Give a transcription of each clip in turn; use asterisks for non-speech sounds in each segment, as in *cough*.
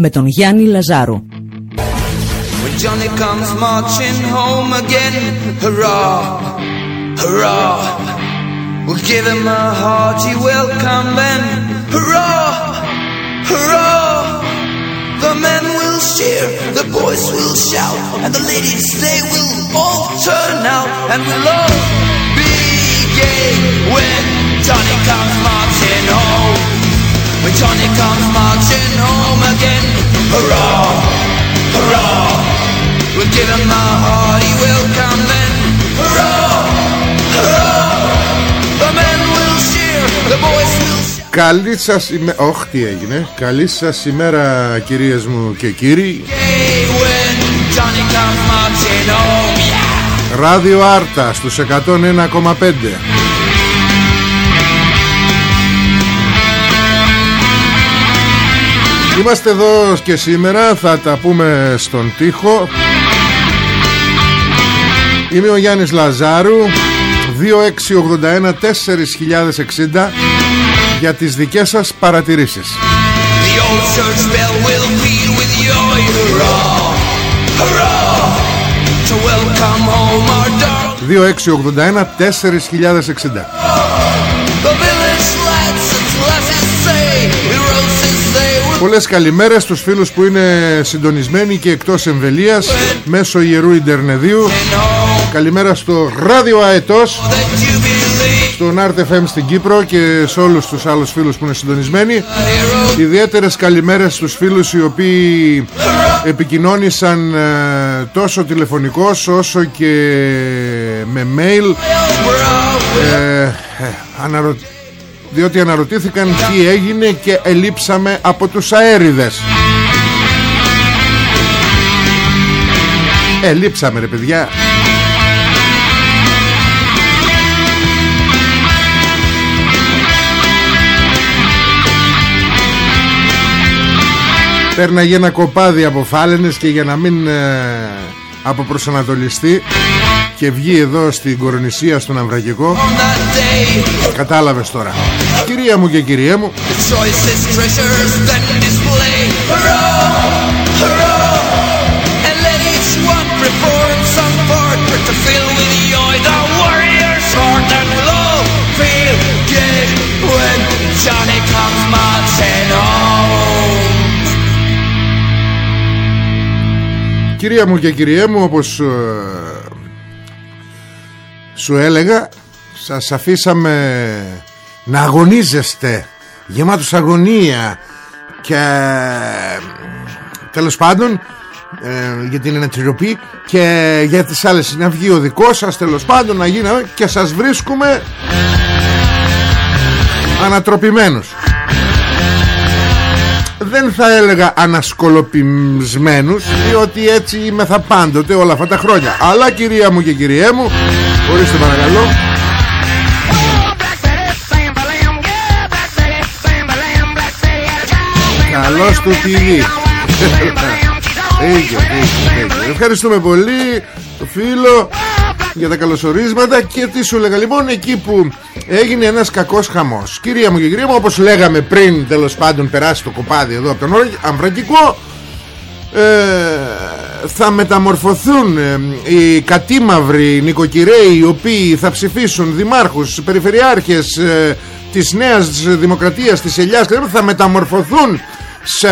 με τον Γιάννη Λαζάρου. When Johnny comes marching home again, hurrah! hurrah. We'll give him a hearty welcome then, hurrah, hurrah. The men will cheer, the boys will shout, and the ladies they will all turn out, and we'll all be gay when Johnny comes marching home. When Johnny comes marching home again, hurrah, hurrah. We'll give him a hearty welcome then, hurrah. Καλή σας ημέρα Όχι τι έγινε Καλή σας ημέρα κυρίες μου και κύριοι Ράδιο Άρτα στους 101,5 Είμαστε εδώ και σήμερα Θα τα πούμε στον τοίχο. Είμαι ο Γιάννης Λαζάρου 2681 4060 για τις δικές σας παρατηρήσεις. 2681 4060 Πολλές καλημέρες στους φίλους που είναι συντονισμένοι και εκτός εμβελίας μέσω Ιερού Ιντερνεδίου. Καλημέρα στο Ράδιο Αετός Στον RTFM στην Κύπρο Και σε όλους τους άλλους φίλους που είναι συντονισμένοι. Ιδιαίτερες καλημέρες στους φίλους Οι οποίοι επικοινώνησαν ε, Τόσο τηλεφωνικός Όσο και με mail. Ε, ε, αναρω... Διότι αναρωτήθηκαν τι έγινε Και ελείψαμε από τους αέριδες. Ελείψαμε ρε παιδιά. Πέρναγε ένα κοπάδι από φάλαινες και για να μην ε, αποπροσανατολιστεί και βγει εδώ στην κορονησία στον Αμβραγικό Κατάλαβες τώρα. Κυρία μου και κυρία μου. Johnny Κυρία μου και κυριέ μου όπως ε, σου έλεγα σας αφήσαμε να αγωνίζεστε. Γεμάτος αγωνία και τέλος πάντων ε, για την ενατριοπή και για τις άλλες να βγει ο δικός σας τέλος πάντων να γίναμε και σας βρίσκουμε ανατροπημένους δεν θα έλεγα ανασκολοπισμένους διότι έτσι είμαι θα πάντοτε όλα αυτά τα χρόνια. Αλλά κυρία μου και κυριέ μου ορίστε παρακαλώ. Καλώς του TV *laughs* Ευχαριστούμε πολύ το φίλο για τα καλωσορίσματα και τι σου έλεγα. Λοιπόν εκεί που έγινε ένας κακός χαμός. Κυρία μου και κυρία μου όπως λέγαμε πριν τέλος πάντων περάσει το κοπάδι εδώ από τον Αμβρακικό ε, θα μεταμορφωθούν ε, οι κατήμαυροι νοικοκυρέοι οι οποίοι θα ψηφίσουν δημάρχους, περιφερειάρχες ε, της νέας δημοκρατίας της Ελιάς θα μεταμορφωθούν σε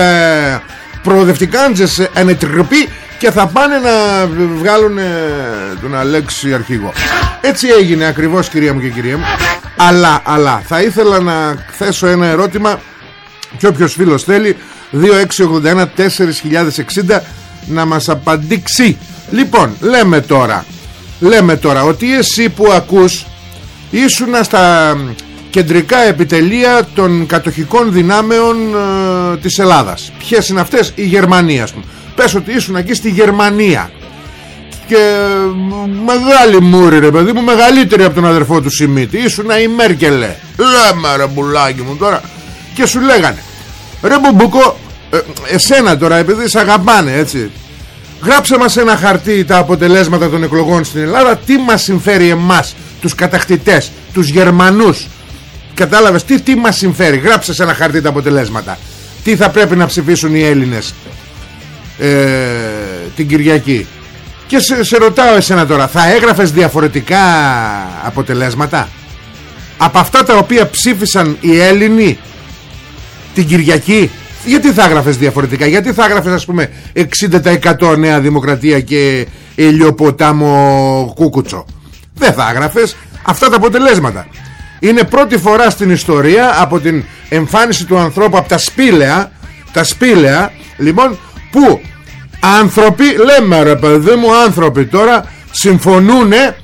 προοδευτικάντζες ανετροπή και θα πάνε να βγάλουν ε, τον Αλέξη αρχηγό. Έτσι έγινε ακριβώς κυρία μου και κυρία μου. Αλλά, αλλά θα ήθελα να θέσω ένα ερώτημα και όποιος φίλος θέλει. 2681 4060 να μας απαντήξει. Λοιπόν λέμε τώρα λέμε τώρα ότι εσύ που ακούς ήσουν στα κεντρικά επιτελεία των κατοχικών δυνάμεων ε, της Ελλάδας. Ποιες είναι αυτές; Η Γερμανία πούμε. πες ότι ήσουν εκεί στη Γερμανία. Και μεγάλη μούρη ρε παιδί μου μεγαλύτερη από τον αδερφό του Σιμίτη. Ήσουν η Μέρκελε. Λέμε ρε μπουλάκι μου τώρα. Και σου λέγανε ρε μπουμπούκο ε, εσένα τώρα επειδή σε αγαπάνε έτσι γράψε μας ένα χαρτί τα αποτελέσματα των εκλογών στην Ελλάδα. Τι μας συμφέρει εμάς τους κατακτητές τους Γερμανούς κατάλαβες τι, τι μας συμφέρει; Γράψε σε ένα χαρτί τα αποτελέσματα. Τι θα πρέπει να ψηφίσουν οι Έλληνες ε, την Κυριακή; Και σε, σε ρωτάω εσένα τώρα θα έγραφες διαφορετικά αποτελέσματα; Από αυτά τα οποία ψήφισαν οι Έλληνοι την Κυριακή γιατί θα έγραφες διαφορετικά; Γιατί θα έγραφες ας πούμε 60% Νέα Δημοκρατία και Ηλιοποτάμο Κούκουτσο; Δεν θα έγραφες. Αυτά τα αποτελέσματα είναι πρώτη φορά στην ιστορία από την εμφάνιση του ανθρώπου από τα σπήλαια τα σπήλαια. Λοιπόν που άνθρωποι λέμε ρε παιδί μου άνθρωποι τώρα συμφωνούνε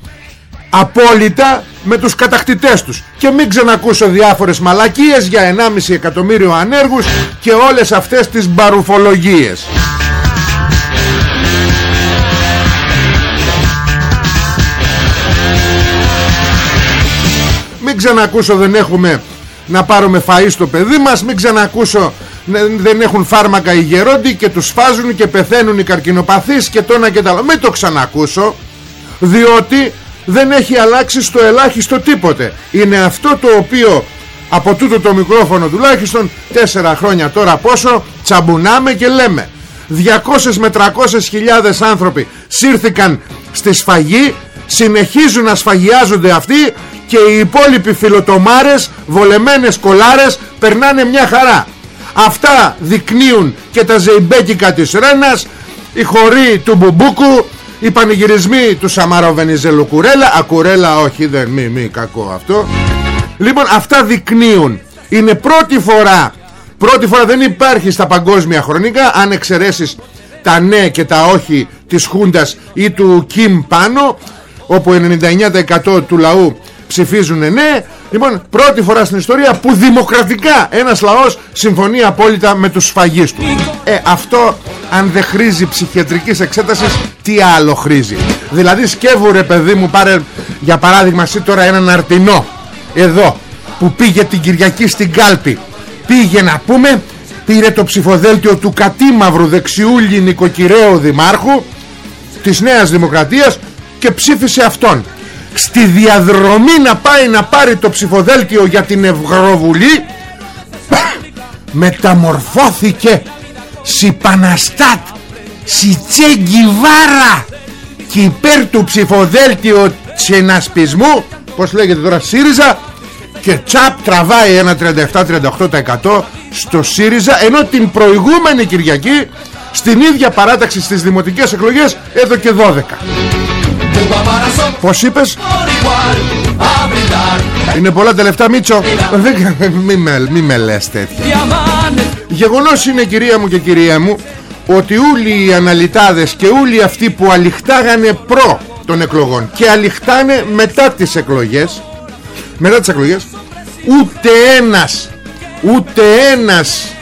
απόλυτα με τους κατακτητές τους. Και μην ξανακούσω διάφορες μαλακίες για 1,5 εκατομμύριο ανέργους και όλες αυτές τις μπαρουφολογίες μην ξανακούσω δεν έχουμε να πάρουμε φαΐ στο παιδί μας. Μην ξανακούσω δεν έχουν φάρμακα οι γερόντοι και τους φάζουν και πεθαίνουν οι καρκινοπαθείς και τόνα και τα άλλα μην το ξανακούσω διότι δεν έχει αλλάξει στο ελάχιστο τίποτε. Είναι αυτό το οποίο από τούτο το μικρόφωνο τουλάχιστον τέσσερα χρόνια τώρα πόσο τσαμπουνάμε και λέμε. 200 με 300 χιλιάδες άνθρωποι σύρθηκαν στη σφαγή συνεχίζουν να σφαγιάζονται αυτοί και οι υπόλοιποι φιλοτομάρες βολεμένες κολάρες περνάνε μια χαρά. Αυτά δεικνύουν και τα ζεϊμπέκικα της Ρένας η χωρή του Μπουμπούκου οι πανηγυρισμοί του Σαμάρο Βενιζέλου Κουρέλα. Ακουρέλα όχι δεν μη, μη κακό αυτό. Λοιπόν αυτά δεικνύουν. Είναι πρώτη φορά Πρώτη φορά δεν υπάρχει στα παγκόσμια χρονικά Αν εξαιρέσεις τα ναι και τα όχι Της Χούντας ή του Κιμ πάνω Όπου 99% του λαού ψηφίζουν ναι. Λοιπόν πρώτη φορά στην ιστορία που δημοκρατικά ένας λαός συμφωνεί απόλυτα με τους σφαγείς του. Ε αυτό αν δεν χρήζει ψυχιατρικής εξέτασης τι άλλο χρήζει; Δηλαδή σκεύου ρε παιδί μου πάρε για παράδειγμα εσύ τώρα έναν αρτινό Εδώ που πήγε την Κυριακή στην κάλπη. Πήγε να πούμε Πήρε το ψηφοδέλτιο του κατήμαυρου δεξιούλη νοικοκυρέου δημάρχου Της Νέας Δημοκρατίας Και ψήφισε αυτόν. Στη διαδρομή να πάει να πάρει το ψηφοδέλτιο για την Ευρωβουλή μεταμορφώθηκε Σιπαναστάτ Σιτσέγκιβάρα και υπέρ του ψηφοδέλτιο συνασπισμού πως λέγεται τώρα ΣΥΡΙΖΑ και τσαπ τραβάει ένα 37-38% στο ΣΥΡΙΖΑ ενώ την προηγούμενη Κυριακή στην ίδια παράταξη στις δημοτικές εκλογές εδώ και 12 Πώς είπες; Είναι πολλά τα λεφτά Μίτσο. Μη με, μη με λες τέτοια. Γεγονός είναι κυρία μου και κυρία μου Ότι όλοι οι αναλυτάδες Και όλοι αυτοί που αληχτάγανε προ των εκλογών Και αληχτάνε μετά τις εκλογές Μετά τις εκλογές Ούτε ένας Ούτε ένας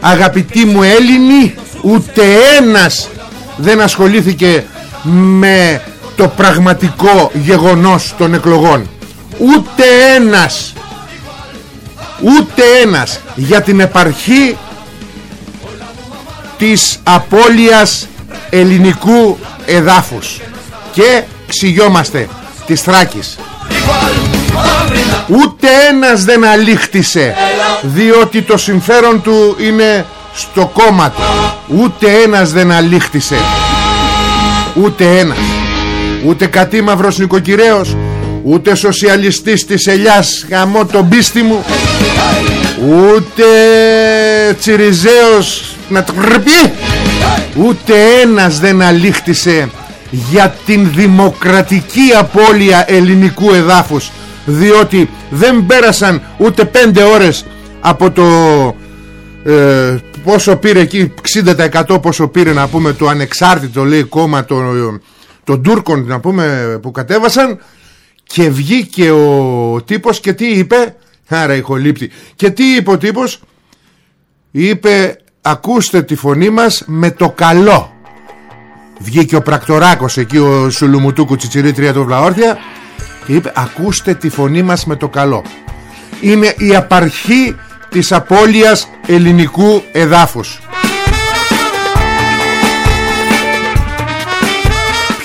Αγαπητοί μου Έλληνοι Ούτε ένας Δεν ασχολήθηκε με το πραγματικό γεγονός των εκλογών. Ούτε ένας ούτε ένας για την επαρχή της απώλειας ελληνικού εδάφους. Και ξυγιόμαστε της Θράκης. Ούτε ένας δεν αλήχτησε Διότι το συμφέρον του είναι στο κόμμα του. Ούτε ένας δεν αλήχτησε. Ούτε ένας Ούτε κατήμαυρος νοικοκυρέος Ούτε σοσιαλιστής της ελιάς Γαμώ τον πίστη μου Ούτε τσιριζέος Να το Ούτε ένας δεν αλήχτησε Για την δημοκρατική απώλεια ελληνικού εδάφους Διότι δεν πέρασαν ούτε πέντε ώρες Από το ε, Πόσο πήρε εκεί 60% πόσο πήρε να πούμε Το ανεξάρτητο λέει κόμμα των το Τούρκων να πούμε που κατέβασαν και βγήκε ο τύπος και τι είπε άρα ηχολήπτη και τι είπε ο τύπος είπε ακούστε τη φωνή μας με το καλό βγήκε ο πρακτοράκος εκεί ο Σουλουμουτούκου Τσιτσιρή του Βλαόρθια και είπε ακούστε τη φωνή μας με το καλό είναι η απαρχή της απώλειας ελληνικού εδάφους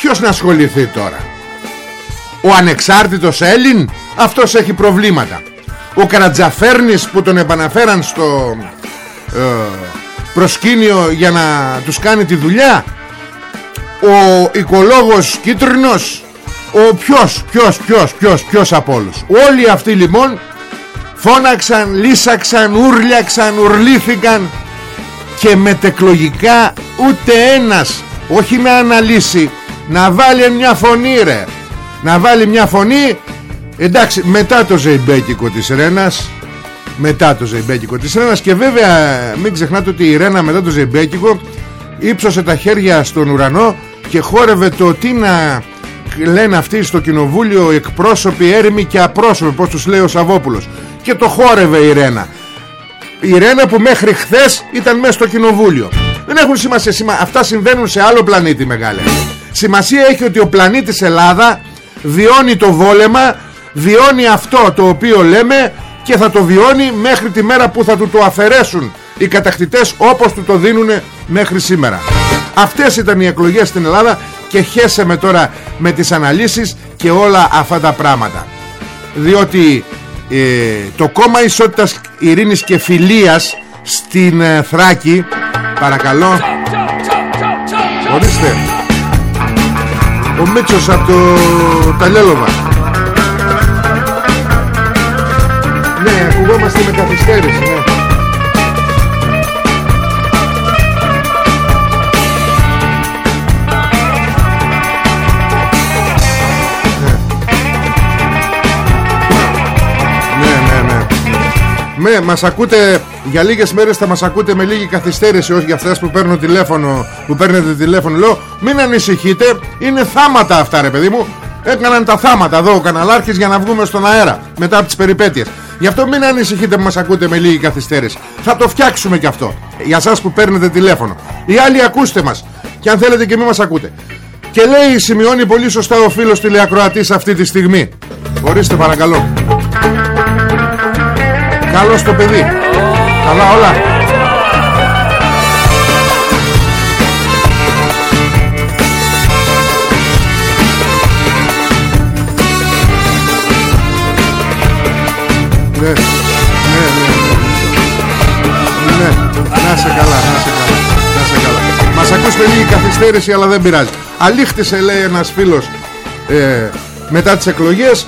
Ποιος να ασχοληθεί τώρα; Ο ανεξάρτητος Έλλην Αυτός έχει προβλήματα. Ο Καρατζαφέρνης που τον επαναφέραν στο ε, προσκήνιο για να τους κάνει τη δουλειά. Ο οικολόγος κίτρινος Ο ποιος, ποιος, ποιος, ποιος, ποιος από όλους. Όλοι αυτοί λοιπόν φώναξαν, λύσαξαν, ούρλιαξαν, ουρλήθηκαν και μετεκλογικά ούτε ένας όχι με αναλύσει να βάλει μια φωνή ρε. Να βάλει μια φωνή. Εντάξει μετά το ζεϊμπέκικο της Ρένας μετά το ζεϊμπέκικο της Ρένας και βέβαια μην ξεχνάτε ότι η Ρένα μετά το ζεϊμπέκικο ύψωσε τα χέρια στον ουρανό και χόρευε το τι να λένε αυτοί στο κοινοβούλιο εκπρόσωποι έρημοι και απρόσωποι πως τους λέει ο Σαββόπουλος. Και το χόρευε η Ρένα. Η Ρένα που μέχρι χθες ήταν μέσα στο κοινοβούλιο. Δεν έχουν σημασία αυτά συμβαίνουν σε άλλο πλανήτη μεγάλε Σημασία έχει ότι ο πλανήτης Ελλάδα βιώνει το βόλεμα, βιώνει αυτό το οποίο λέμε και θα το βιώνει μέχρι τη μέρα που θα του το αφαιρέσουν οι κατακτητές όπως του το δίνουν μέχρι σήμερα. Αυτές ήταν οι εκλογές στην Ελλάδα και χέσαμε τώρα με τις αναλύσεις και όλα αυτά τα πράγματα. Διότι ε, το κόμμα Ισότητας Ειρήνης και Φιλίας στην ε, Θράκη παρακαλώ ορίστε ο Μίτσος από το Ταλέλοβα Ναι ακουγόμαστε με καθυστέρηση ναι. Ναι, μας ακούτε για λίγες μέρες θα μας ακούτε με λίγη καθυστέρηση όχι για αυτές που παίρνουν τηλέφωνο που παίρνετε τηλέφωνο. Λέω μην ανησυχείτε είναι θάματα αυτά ρε παιδί μου. Έκαναν τα θάματα εδώ ο καναλάρχης για να βγούμε στον αέρα μετά από τις περιπέτειες. Γι' αυτό μην ανησυχείτε που μας ακούτε με λίγη καθυστέρηση. Θα το φτιάξουμε και αυτό για σας που παίρνετε τηλέφωνο. Οι άλλοι ακούστε μας και αν θέλετε και μην μας ακούτε. Και λέει σημειώνει πολύ σωστά ο φίλος τηλεακροατής αυτή τη στιγμή. Ορίστε παρακαλώ Καλώς το παιδί Καλά όλα Ναι, ναι, ναι, ναι, να σε καλά, να σε καλά, να σε καλά. Μας ακούς με λίγη καθυστέρηση αλλά δεν πειράζει. Αλήχτησε λέει ένας φίλος ε, μετά τις εκλογές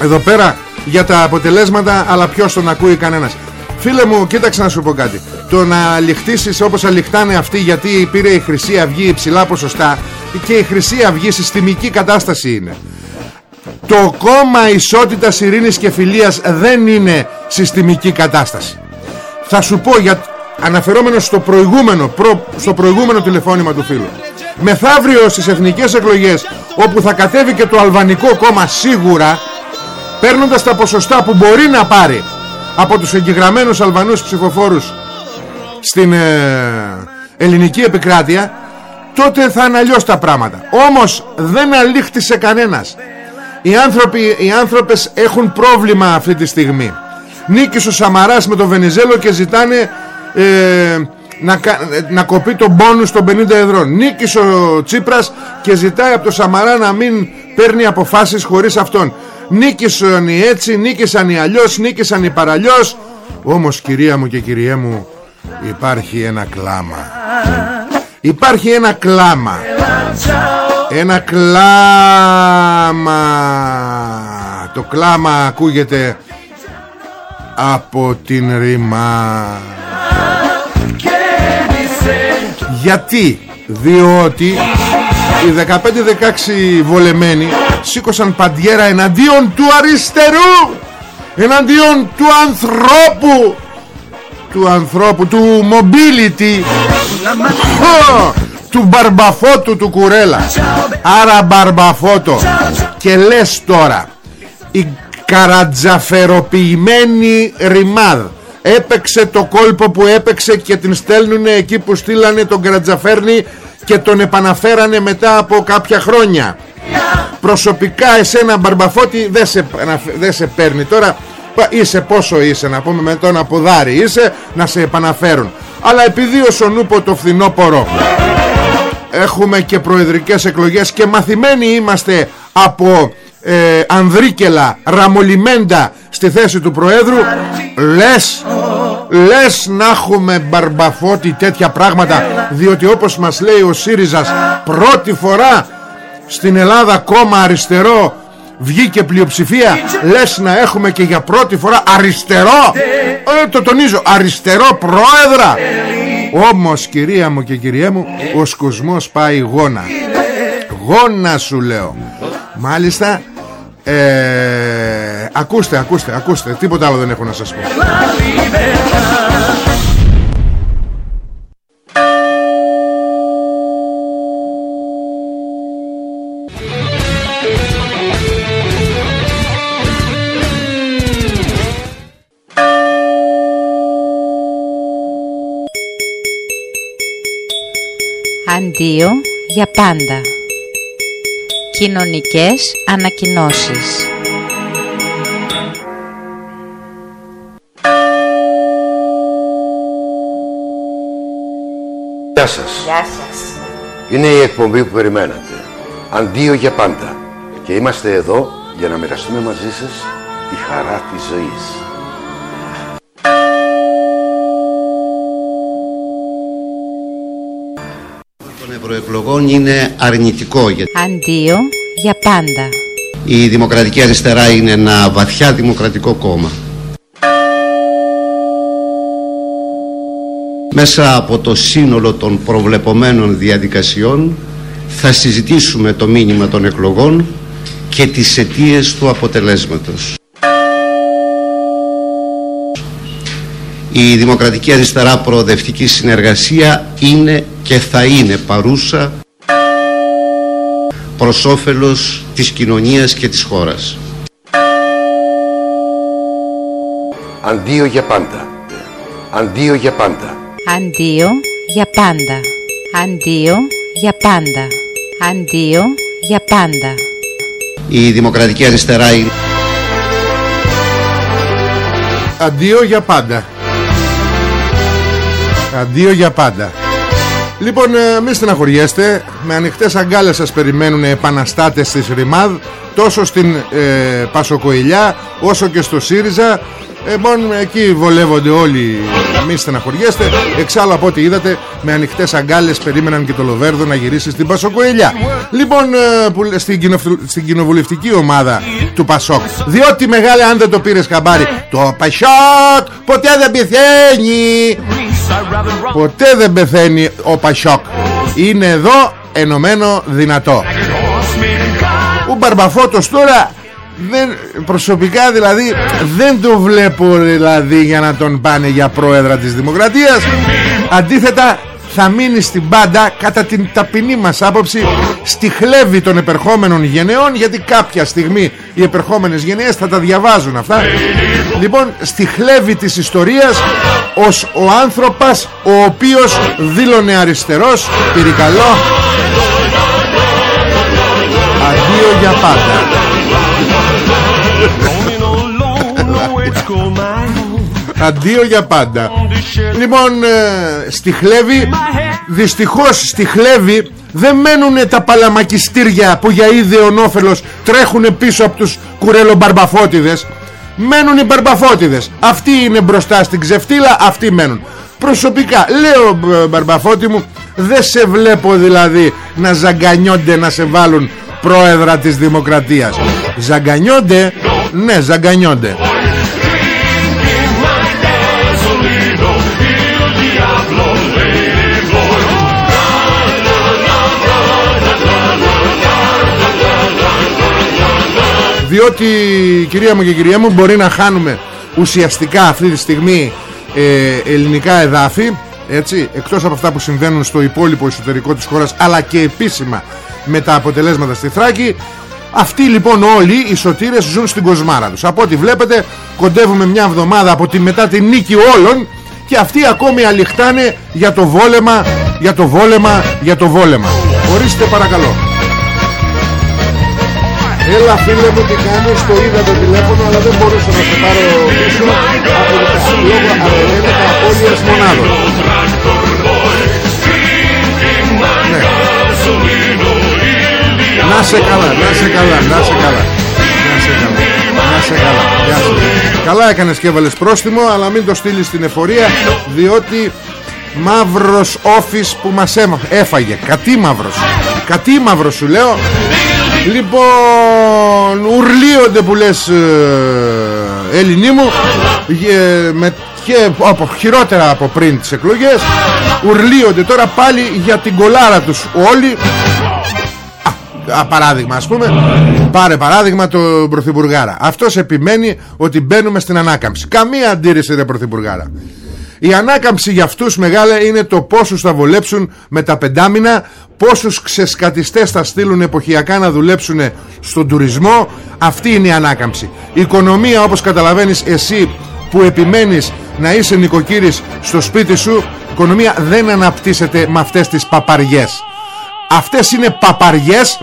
εδώ πέρα για τα αποτελέσματα αλλά ποιος τον ακούει κανένας. Φίλε μου κοίταξε να σου πω κάτι. Το να λιχτήσεις όπως αλιχτάνε αυτοί Γιατί πήρε η Χρυσή Αυγή υψηλά ποσοστά Και η Χρυσή Αυγή συστημική κατάσταση είναι. Το κόμμα ισότητας ειρήνης και φιλίας Δεν είναι συστημική κατάσταση. Θα σου πω για, Αναφερόμενος στο προηγούμενο προ, Στο προηγούμενο τηλεφώνημα του φίλου. Μεθαύριο στις εθνικές εκλογές Όπου θα κατέβει και το αλβανικό κόμμα σίγουρα παίρνοντας τα ποσοστά που μπορεί να πάρει από τους εγγυγραμμένους Αλβανούς ψηφοφόρους στην ε, ελληνική επικράτεια τότε θα είναι αλλιώς τα πράγματα. Όμως δεν αλήχτησε κανένας. Οι, άνθρωποι, οι άνθρωπες έχουν πρόβλημα αυτή τη στιγμή. Νίκησε ο Σαμαράς με τον Βενιζέλο και ζητάνε ε, να, να κοπεί τον πόνους των 50 εδρών νίκησε ο Τσίπρας και ζητάει από τον Σαμαρά να μην παίρνει αποφάσεις χωρίς αυτόν νίκησαν οι έτσι νίκησαν οι αλλιώς νίκησαν οι παραλλιώς. Όμως κυρία μου και κυριέ μου υπάρχει ένα κλάμα. Υπάρχει ένα κλάμα. Ένα κλάμα. Το κλάμα ακούγεται από την ρήμα. Γιατί; Διότι οι 15-16 βολεμένοι σήκωσαν παντιέρα εναντίον του αριστερού εναντίον του ανθρώπου του ανθρώπου του mobility του μπαρμπαφώτου του κουρέλα. Άρα μπαρμπαφώτο. Και λες τώρα η καρατζαφεροποιημένη ρημάδ έπαιξε το κόλπο που έπαιξε και την στέλνουν εκεί που στείλανε τον Καρατζαφέρνη και τον επαναφέρανε μετά από κάποια χρόνια προσωπικά εσένα Μπαρμπαφώτη δεν σε, δεν σε παίρνει. Τώρα είσαι πόσο είσαι να πούμε με τον αποδάρι είσαι να σε επαναφέρουν. Αλλά επειδή ο Σονούπο το φθινόπορο έχουμε και προεδρικές εκλογές και μαθημένοι είμαστε από ε, Ανδρίκελα Ραμολιμέντα στη θέση του Προέδρου λες λες να έχουμε μπαρμπαφώτη τέτοια πράγματα διότι όπως μας λέει ο ΣΥΡΙΖΑς πρώτη φορά στην Ελλάδα κόμμα αριστερό βγήκε πλειοψηφία λες να έχουμε και για πρώτη φορά αριστερό. Ε, το τονίζω αριστερό πρόεδρα. Όμως κυρία μου και κυριέ μου ο σκοσμός πάει γόνα. Γόνα σου λέω. Μάλιστα ε, ακούστε ακούστε ακούστε. Τίποτα άλλο δεν έχω να σας πω Αντίο για πάντα. Κοινωνικές ανακοινώσεις. Γεια σας. Γεια σας. Είναι η εκπομπή που περιμένατε. Αντίο για πάντα. Και είμαστε εδώ για να μοιραστούμε μαζί σας τη χαρά της ζωής. Των ευρωεκλογών είναι αρνητικό γιατί Αντίο για πάντα. η Δημοκρατική Αριστερά είναι ένα βαθιά δημοκρατικό κόμμα. Μέσα από το σύνολο των προβλεπομένων διαδικασιών θα συζητήσουμε το μήνυμα των εκλογών και τις αιτίες του αποτελέσματος. Η Δημοκρατική Αριστερά Προοδευτική Συνεργασία είναι και θα είναι παρούσα προς όφελος της κοινωνίας και της χώρας. Αντίο για πάντα. Αντίο για πάντα. Αντίο για πάντα. Αντίο για πάντα. Αντίο για πάντα. Η Δημοκρατική Αριστερά είναι Αντίο για πάντα Αντίο για πάντα. Λοιπόν ε, μη στεναχωριέστε. Με ανοιχτές αγκάλες σας περιμένουν επαναστάτες της ΡΙΜΑΔ Τόσο στην ε, Πασοκοηλιά Όσο και στο ΣΥΡΙΖΑ Λοιπόν εκεί βολεύονται όλοι. Μη στεναχωριέστε. Εξάλλου από ό,τι είδατε Με ανοιχτές αγκάλες περίμεναν και το Λοβέρδο να γυρίσει στην Πασοκοηλιά Λοιπόν ε, που, στην, κοινοβου- στην κοινοβουλευτική ομάδα του Πασόκ. Διότι μεγάλε αν δεν το πήρες χαμπάρι Το Πασόκ ποτέ δεν πεθαίνει. Ποτέ δεν πεθαίνει ο Πασόκ. Είναι εδώ ενωμένο δυνατό. Ο Μπαρμπαφώτος τώρα δεν, προσωπικά δηλαδή δεν το βλέπω δηλαδή για να τον πάνε για πρόεδρα της Δημοκρατίας. Αντίθετα θα μείνει στην πάντα κατά την ταπεινή μας άποψη στη χλέβη των επερχόμενων γενεών γιατί κάποια στιγμή οι επερχόμενες γενιές θα τα διαβάζουν αυτά. Λοιπόν στη χλέβη της ιστορίας ως ο άνθρωπος ο οποίος δήλωνε αριστερός πυρικαλό αντίο για πάντα Αντίο για πάντα. Λοιπόν ε, στη Χλέβη Δυστυχώς στη Χλέβη Δεν μένουν τα παλαμακιστήρια Που για ιδεονόφελος Τρέχουν πίσω από τους κουρελομπαρμπαφώτιδες. Μένουν οι μπαρμπαφώτιδες. Αυτοί είναι μπροστά στην ξεφτύλα Αυτοί μένουν. Προσωπικά λέω ε, μπαρμπαφώτη μου Δεν σε βλέπω δηλαδή Να ζαγκανιόνται να σε βάλουν Πρόεδρα της Δημοκρατίας. Ζαγκανιόνται; Ναι ζαγκανιόνται. Διότι κυρία μου και κυρία μου μπορεί να χάνουμε ουσιαστικά αυτή τη στιγμή ε, ελληνικά εδάφη έτσι, εκτός από αυτά που συμβαίνουν στο υπόλοιπο εσωτερικό της χώρας αλλά και επίσημα με τα αποτελέσματα στη Θράκη. Αυτοί λοιπόν όλοι οι σωτήρες ζουν στην κοσμάρα τους. Από ό,τι βλέπετε κοντεύουμε μια εβδομάδα από τη μετά τη νίκη όλων και αυτοί ακόμη αληχτάνε για το βόλεμα για το βόλεμα για το βόλεμα. Ορίστε παρακαλώ. Έλα φίλε μου τι κάνεις Το είδα το τηλέφωνο αλλά δεν μπορούσα να σε πάρω πίσω. Από λόγω τα απώλειας μονάδων Να σε καλά, να σε καλά, να σε καλά. Να σε καλά, να σε καλά. Γεια σου. Καλά έκανες και έβαλες πρόστιμο Αλλά μην το στείλεις στην εφορία Διότι μαύρος όφης που μας έφαγε. Κατήμαυρος Κατήμαυρος σου λέω. Λοιπόν Ουρλίονται που λες ε, Ελληνί μου. Ε, με, και από, χειρότερα από πριν τις εκλογές. Ουρλίονται τώρα πάλι για την κολάρα τους όλοι Α, παράδειγμα ας πούμε. Πάρε παράδειγμα το Πρωθυπουργάρα. Αυτός επιμένει ότι μπαίνουμε στην ανάκαμψη. Καμία αντίρρηση ρε Πρωθυπουργάρα. Η ανάκαμψη για αυτούς μεγάλα είναι το πόσους θα βολέψουν με τα πεντάμινα Πόσους ξεσκατιστές θα στείλουν εποχιακά να δουλέψουν στον τουρισμό. Αυτή είναι η ανάκαμψη. Η οικονομία όπως καταλαβαίνεις εσύ που επιμένεις να είσαι νοικοκύρης στο σπίτι σου Η οικονομία δεν αναπτύσσεται με αυτές τις παπαριές. Αυτές είναι παπαριές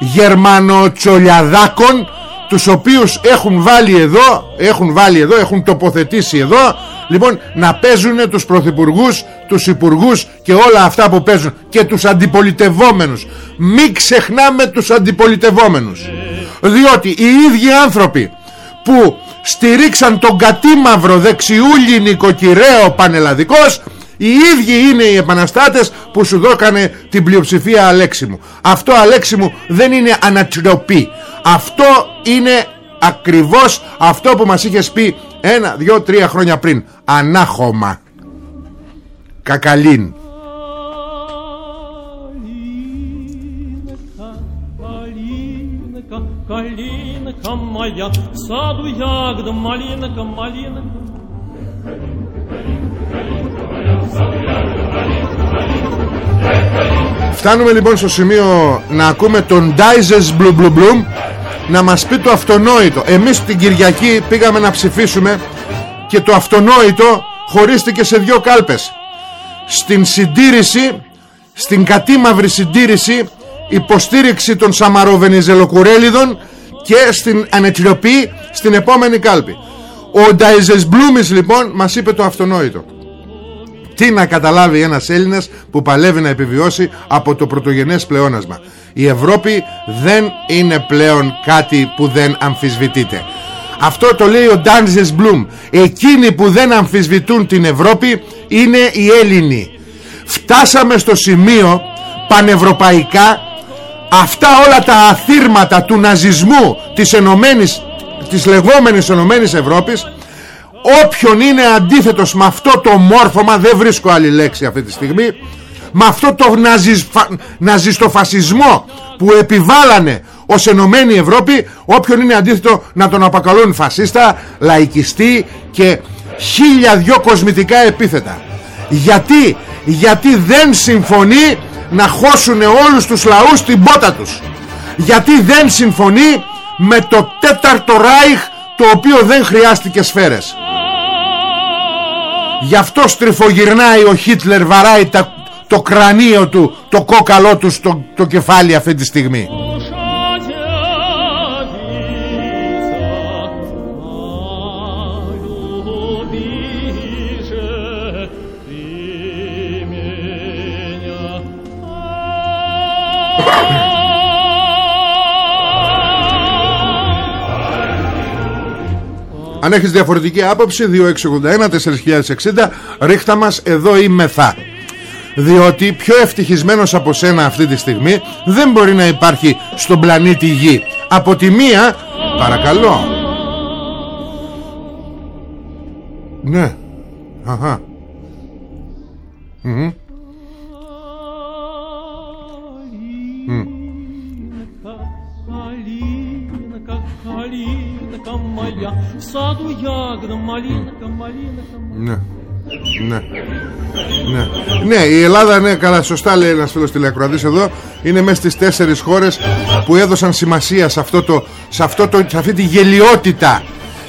γερμανοτσολιαδάκων τους οποίους έχουν βάλει εδώ έχουν βάλει εδώ, έχουν τοποθετήσει εδώ. Λοιπόν να παίζουν τους πρωθυπουργούς τους υπουργούς και όλα αυτά που παίζουν και τους αντιπολιτευόμενους. Μην ξεχνάμε τους αντιπολιτευόμενους. Διότι οι ίδιοι άνθρωποι που στηρίξαν τον κατήμαυρο δεξιούλη νοικοκυρέο πανελλαδικός οι ίδιοι είναι οι επαναστάτες που σου δώκανε την πλειοψηφία Αλέξιμου αυτό Αλέξιμου δεν είναι ανατροπή. Αυτό είναι ακριβώς αυτό που μας είχες πει ένα, δυο, τρία χρόνια πριν. Ανάχωμα. Κακαλίν Φτάνουμε λοιπόν στο σημείο να ακούμε τον Dizes Blue Blue Bloom να μας πει το αυτονόητο. Εμείς την Κυριακή πήγαμε να ψηφίσουμε και το αυτονόητο χωρίστηκε σε δυο κάλπες. Στην συντήρηση στην κατήμαυρη συντήρηση υποστήριξη των Σαμαροβενιζελοκουρέλιδων και στην ανετριοπή στην επόμενη κάλπη. Ο Ντάιζες Μπλούμις λοιπόν μας είπε το αυτονόητο τι να καταλάβει ένας Έλληνας που παλεύει να επιβιώσει από το πρωτογενές πλεόνασμα. Η Ευρώπη δεν είναι πλέον κάτι που δεν αμφισβητείται. Αυτό το λέει ο Ντάνζες Μπλουμ. Εκείνοι που δεν αμφισβητούν την Ευρώπη είναι οι Έλληνοι. Φτάσαμε στο σημείο πανευρωπαϊκά. Αυτά όλα τα αθήρματα του ναζισμού της, ενωμένης, της λεγόμενης Ενωμένης Ευρώπης όποιον είναι αντίθετος με αυτό το μόρφωμα δεν βρίσκω άλλη λέξη αυτή τη στιγμή με αυτό το ναζιστοφασισμό που επιβάλανε ως Ενωμένη Ευρώπη όποιον είναι αντίθετο να τον απακαλούν φασίστα, λαϊκιστή και χίλια δυο κοσμητικά επίθετα. Γιατί, γιατί δεν συμφωνεί να χώσουν όλους τους λαούς στην πότα τους. Γιατί δεν συμφωνεί με το τέταρτο ράιχ το οποίο δεν χρειάστηκε σφαίρες. Γι' αυτό στριφογυρνάει ο Χίτλερ βαράει τα, το κρανίο του το κόκαλό του στο το κεφάλι αυτή τη στιγμή Αν έχεις διαφορετική άποψη 2681-4060 ρίχτα μας εδώ ή μεθά διότι πιο ευτυχισμένος από σένα αυτή τη στιγμή δεν μπορεί να υπάρχει στον πλανήτη Γη από τη μία παρακαλώ ναι αχα Μμμ. Μμ. калинка моя, в саду ягода, малинка, малинка моя. Ναι. Ναι. Ναι. ναι, η Ελλάδα, ναι, καλά, σωστά λέει ένα φίλο τηλεακροατή εδώ, είναι μέσα στι τέσσερι χώρε που έδωσαν σημασία σε, αυτό το, σε, αυτό το, σε αυτή τη γελιότητα,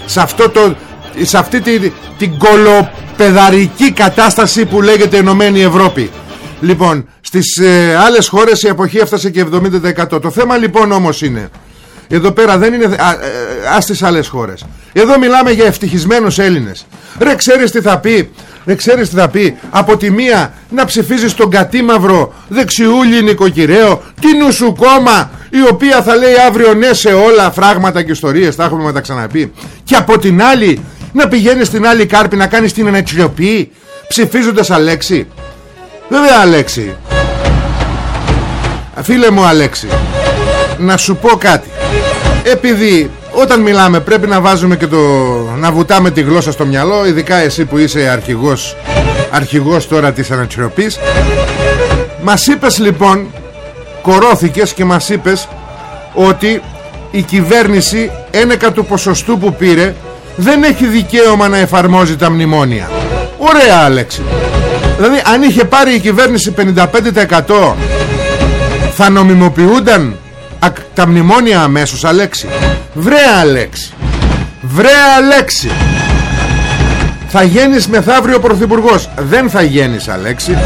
σε, αυτό το, σε αυτή τη, την κολοπεδαρική κατάσταση που λέγεται Ενωμένη Ευρώπη. Λοιπόν, στις ε, άλλες χώρες η αποχή έφτασε και 70%. Το θέμα λοιπόν όμως είναι εδώ πέρα δεν είναι α, ε, ας, στις άλλες χώρες. Εδώ μιλάμε για ευτυχισμένους Έλληνες. Ρε ξέρεις τι θα πει; Ρε ξέρεις τι θα πει; Από τη μία να ψηφίζεις τον κατήμαυρο Δεξιούλη νοικοκυρέο Την σου κόμμα Η οποία θα λέει αύριο ναι σε όλα Φράγματα και ιστορίες Τα έχουμε μεταξαναπεί Και από την άλλη να πηγαίνεις στην άλλη κάρπη Να κάνεις την ανατσιοπή Ψηφίζοντας Αλέξη. Βέβαια Αλέξη. Φίλε μου Αλέξη Να σου πω κάτι επειδή όταν μιλάμε πρέπει να βάζουμε και το να βουτάμε τη γλώσσα στο μυαλό ειδικά εσύ που είσαι αρχηγός αρχηγός τώρα της ανατσιροπής μας είπες λοιπόν κορώθηκες και μας είπες ότι η κυβέρνηση ένεκα του ποσοστού που πήρε δεν έχει δικαίωμα να εφαρμόζει τα μνημόνια. Ωραία Αλέξη δηλαδή αν είχε πάρει η κυβέρνηση 55% θα νομιμοποιούνταν; Τα μνημόνια αμέσως Αλέξη. Βρε Αλέξη. Βρε Αλέξη. Θα γίνεις μεθαύριο πρωθυπουργός. Δεν θα γίνεις Αλέξη.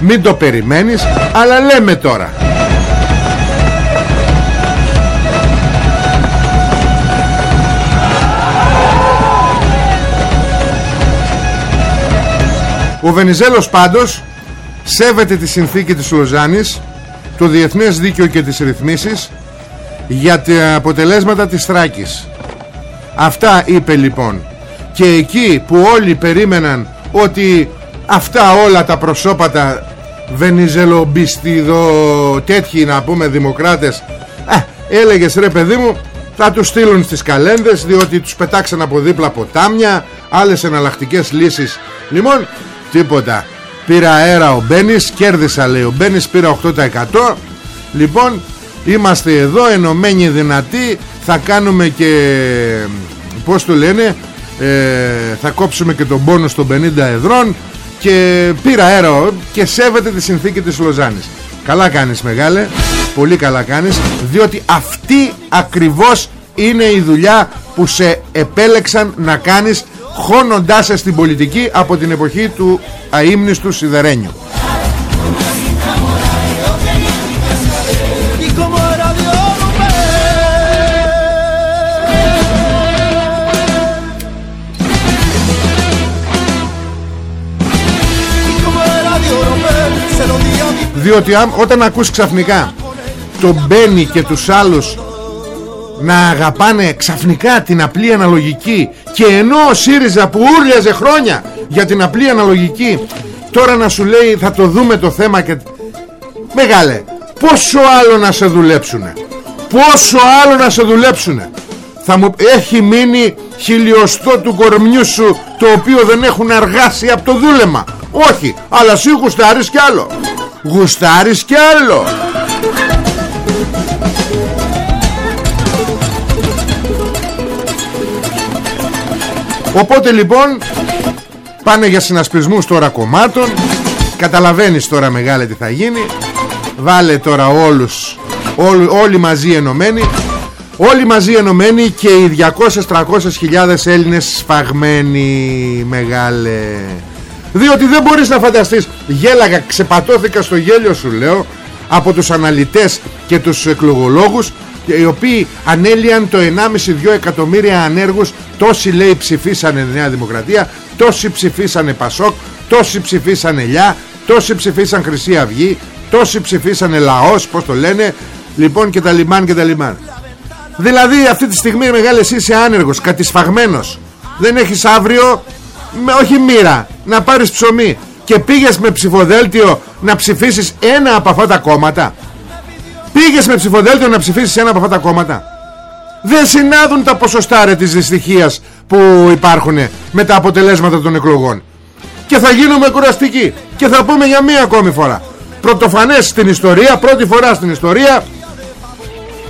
Μην το περιμένεις Αλλά λέμε τώρα. Ο Βενιζέλος πάντως σέβεται τη συνθήκη της Λοζάνης το Διεθνές Δίκαιο και τις ρυθμίσεις για τα αποτελέσματα της Θράκης. Αυτά είπε λοιπόν. Και εκεί που όλοι περίμεναν ότι αυτά όλα τα προσώπατα βενιζελομπιστιδο τέτοιοι να πούμε δημοκράτες ε, έλεγες ρε παιδί μου θα τους στείλουν στις καλένδες διότι τους πετάξαν από δίπλα ποτάμια άλλες εναλλακτικές λύσεις. Λοιπόν τίποτα. Πήρα αέρα ο Μπένις κέρδισα λέει ο Μπένις πήρα 8% λοιπόν Είμαστε εδώ ενωμένοι δυνατοί. Θα κάνουμε και Πώς το λένε ε, Θα κόψουμε και τον πόνο των 50 εδρών Και πήρα αέρα Και σέβεται τη συνθήκη της Λοζάνης. Καλά κάνεις μεγάλε. Πολύ καλά κάνεις Διότι αυτή ακριβώς είναι η δουλειά Που σε επέλεξαν να κάνεις Χώνοντάς σε στην πολιτική Από την εποχή του αείμνηστου Σιδερένιου Διότι όταν ακούς ξαφνικά Τον Μπένι και τους άλλους Να αγαπάνε ξαφνικά την απλή αναλογική Και ενώ ο ΣΥΡΙΖΑ που ούρλιαζε χρόνια Για την απλή αναλογική Τώρα να σου λέει θα το δούμε το θέμα και... Μεγάλε Πόσο άλλο να σε δουλέψουνε Πόσο άλλο να σε δουλέψουνε θα μου έχει μείνει χιλιοστό του κορμιού σου το οποίο δεν έχουν αργάσει από το δούλεμα όχι αλλά εσύ γουστάρεις κι άλλο Γουστάρεις κι άλλο. Οπότε λοιπόν Πάνε για συνασπισμούς τώρα κομμάτων. Καταλαβαίνεις τώρα μεγάλε τι θα γίνει. Βάλε τώρα όλους όλοι, όλοι μαζί ενωμένοι. Όλοι μαζί ενωμένοι και οι 200-300 χιλιάδες Έλληνες σφαγμένοι μεγάλε διότι δεν μπορείς να φανταστείς. Γέλαγα, ξεπατώθηκα στο γέλιο σου λέω Από τους αναλυτές και τους εκλογολόγους οι οποίοι ανέλυαν το 1,5-2 εκατομμύρια ανέργους. Τόσοι λέει ψηφίσανε Νέα Δημοκρατία τόσοι ψηφίσανε Πασόκ τόσοι ψηφίσανε Λιά τόσοι ψηφίσαν Χρυσή Αυγή τόσοι ψηφίσανε λαός πως το λένε. Λοιπόν και τα λιμάν και τα λιμάν. Δηλαδή αυτή τη στιγμή μεγάλη εσύ είσαι άνεργος κατησφαγμένος. Δεν έχεις αύριο με, όχι μοίρα να πάρεις ψωμί. Και πήγες με ψηφοδέλτιο να ψηφίσεις ένα από αυτά τα κόμματα. Πήγες με ψηφοδέλτιο να ψηφίσεις ένα από αυτά τα κόμματα. Δεν συνάδουν τα ποσοστά ρε της δυστυχίας που υπάρχουν με τα αποτελέσματα των εκλογών. Και θα γίνουμε κουραστικοί και θα πούμε για μία ακόμη φορά. Πρωτοφανές στην ιστορία πρώτη φορά στην ιστορία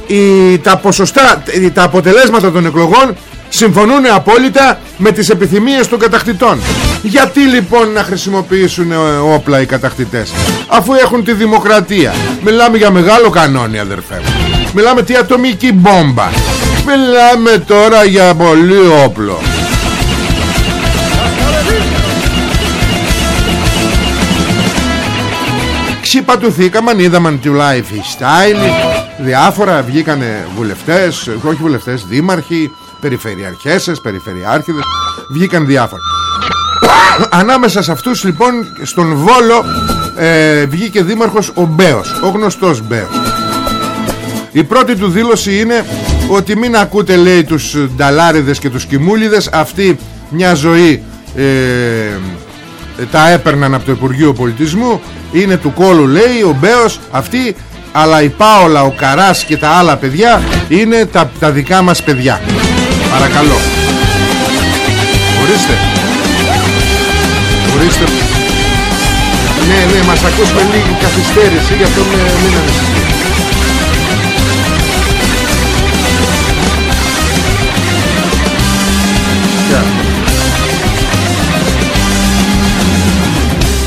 η, τα ποσοστά τα αποτελέσματα των εκλογών συμφωνούν απόλυτα με τις επιθυμίες των κατακτητών. Γιατί λοιπόν να χρησιμοποιήσουν ε, όπλα οι κατακτητές αφού έχουν τη δημοκρατία; Μιλάμε για μεγάλο κανόνι αδερφέ μου. Μιλάμε τι ατομική μπόμπα. Μιλάμε τώρα για πολύ όπλο. Ξυπατουθήκαμε είδαμε του life style. Διάφορα βγήκανε βουλευτές όχι βουλευτές δήμαρχοι περιφερειαρχέσες περιφερειάρχηδες βγήκαν διάφορα ανάμεσα σε αυτούς λοιπόν στον Βόλο ε, βγήκε δήμαρχος ο Μπέος ο γνωστός Μπέος. Η πρώτη του δήλωση είναι ότι μην ακούτε λέει τους νταλάριδες και τους κοιμούλιδες. Αυτή μια ζωή ε, τα έπαιρναν από το Υπουργείο Πολιτισμού. Είναι του κόλου λέει ο Μπέος. Αυτή αλλά η Πάολα, ο Καράς και τα άλλα παιδιά είναι τα, τα δικά μας παιδιά παρακαλώ. Ορίστε. Ορίστε. Ναι ναι μας ακούσουμε λίγη καθυστέρηση γι' αυτό με, μην ανησυχείτε.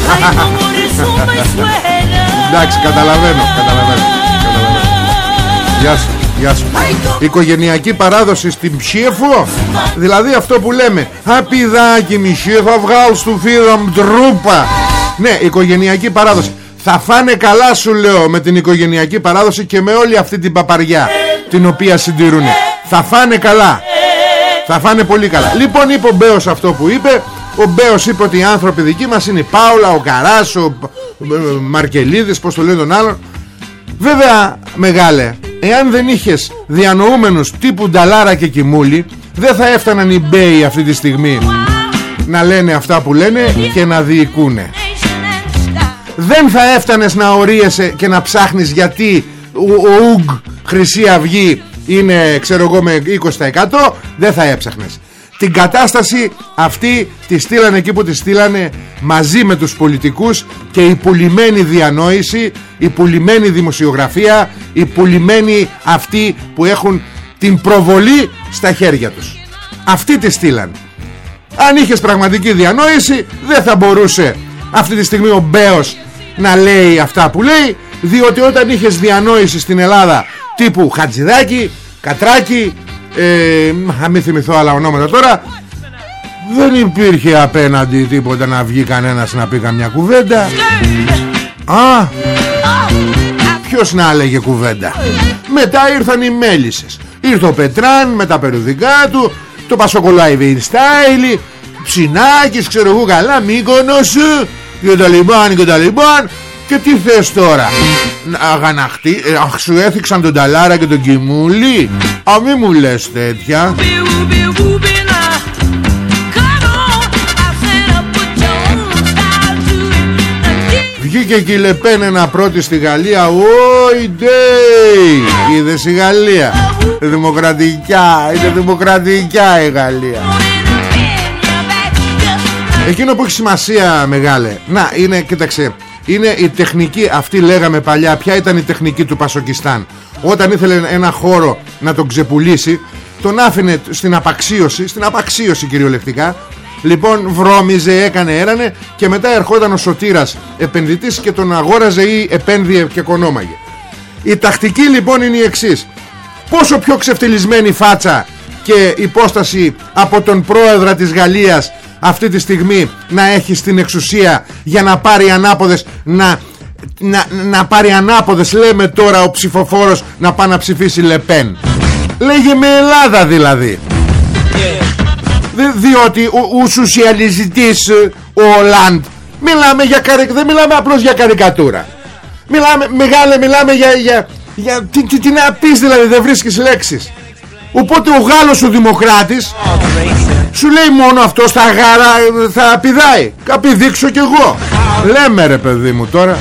*laughs* Εντάξει καταλαβαίνω Καταλαβαίνω. Γεια σου Γεια σου. Οικογενειακή παράδοση στην ψήφο. Δηλαδή αυτό που λέμε Απιδάκι μισή θα βγάλω στο φίδα μου τρούπα Ναι οικογενειακή παράδοση. Θα φάνε καλά σου λέω Με την οικογενειακή παράδοση Και με όλη αυτή την παπαριά Την οποία συντηρούν Θα φάνε καλά. Θα φάνε πολύ καλά. Λοιπόν είπε ο Μπέος αυτό που είπε. Ο Μπέος είπε ότι οι άνθρωποι δικοί μας είναι η Πάουλα, ο Καράς, ο Μαρκελίδης, πως το λένε τον άλλον. Βέβαια, μεγάλε, εάν δεν είχες διανοούμενους τύπου Νταλάρα και Κιμούλη, δεν θα έφταναν οι Μπέοι αυτή τη στιγμή να λένε αυτά που λένε και να διοικούνε. Δεν θα έφτανες να ορίεσαι και να ψάχνεις γιατί ο Ουγ Χρυσή Αυγή είναι ξέρω εγώ με 20% δεν θα έψαχνες την κατάσταση αυτή τη στείλανε εκεί που τη στείλανε μαζί με τους πολιτικούς και η πουλημένη διανόηση, η πουλημένη δημοσιογραφία, η πουλημένη αυτοί που έχουν την προβολή στα χέρια τους. Αυτή τη στείλανε. Αν είχες πραγματική διανόηση δεν θα μπορούσε αυτή τη στιγμή ο Μπέος να λέει αυτά που λέει διότι όταν είχες διανόηση στην Ελλάδα τύπου Χατζηδάκη, Κατράκη, ε, να μην θυμηθώ άλλα ονόματα τώρα. Δεν υπήρχε απέναντι τίποτα να βγει κανένας να πει καμιά κουβέντα. Α Ποιος να έλεγε κουβέντα. Μετά ήρθαν οι μέλισσες. Ήρθε ο Πετράν με τα περιοδικά του Το Πασοκολάι Στάιλι Ψινάκης ξέρω εγώ καλά Μύκονος Και τα λιμπάν και τα λιμπάν Και τι θες τώρα; Αγαναχτή ε, Αχ σου έθιξαν τον Ταλάρα και τον Κιμούλη; Α μη μου λες τέτοια. Βγήκε και η Λεπέν ένα πρώτη στη Γαλλία. Όι ντέι! Είδες η Γαλλία. Δημοκρατικά Είναι δημοκρατικά η Γαλλία. Εκείνο που έχει σημασία μεγάλε. Να είναι κοίταξε είναι η τεχνική, αυτή λέγαμε παλιά Ποια ήταν η τεχνική του Πασοκιστάν. Όταν ήθελε ένα χώρο να τον ξεπουλήσει Τον άφηνε στην απαξίωση Στην απαξίωση κυριολεκτικά. Λοιπόν βρώμιζε, έκανε, έρανε Και μετά ερχόταν ο Σωτήρας επενδυτής Και τον αγόραζε ή επένδυε και κονόμαγε. Η τακτική λοιπόν είναι η εξής. Πόσο πιο ξεφτυλισμένη φάτσα Και υπόσταση από τον πρόεδρα της Γαλλίας αυτή τη στιγμή να έχει στην εξουσία για να πάρει ανάποδες να, να, να πάρει ανάποδες λέμε τώρα ο ψηφοφόρος να πάει να ψηφίσει Λεπέν λέγε με Ελλάδα δηλαδή. Διότι ο, ο σοσιαλιστής ο Ολάντ μιλάμε για δεν μιλάμε απλώς για καρικατούρα. Μιλάμε, μεγάλε, μιλάμε για... για, για τι, τι, τι να πεις δηλαδή, δεν βρίσκεις λέξεις. Οπότε ο Γάλλος ο Δημοκράτης σου λέει μόνο αυτό στα γάρα θα πηδάει. Καπηδείξω κι εγώ. Λέμε ρε παιδί μου τώρα.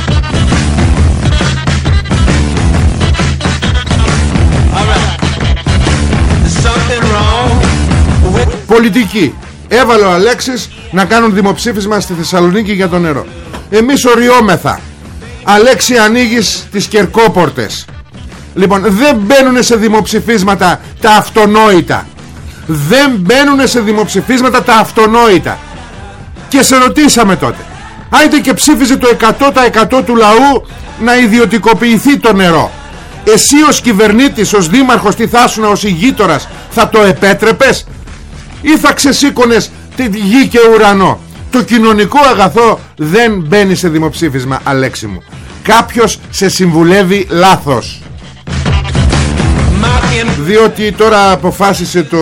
Πολιτική. Έβαλε ο Αλέξης να κάνουν δημοψήφισμα στη Θεσσαλονίκη για το νερό. Εμείς οριόμεθα. Αλέξη ανοίγεις τις κερκόπορτες. Λοιπόν, δεν μπαίνουν σε δημοψηφίσματα τα αυτονόητα. Δεν μπαίνουν σε δημοψηφίσματα τα αυτονόητα. Και σε ρωτήσαμε τότε. Άιτε και ψήφιζε το 100% του λαού να ιδιωτικοποιηθεί το νερό. Εσύ ως κυβερνήτης, ως δήμαρχος, τι θα ήσουν ως ηγείτορας, θα το επέτρεπες; Ή θα ξεσήκωνες τη γη και ουρανό; Το κοινωνικό αγαθό δεν μπαίνει σε δημοψήφισμα, Αλέξη μου. Κάποιος σε συμβουλεύει λάθος. Διότι τώρα αποφάσισε το,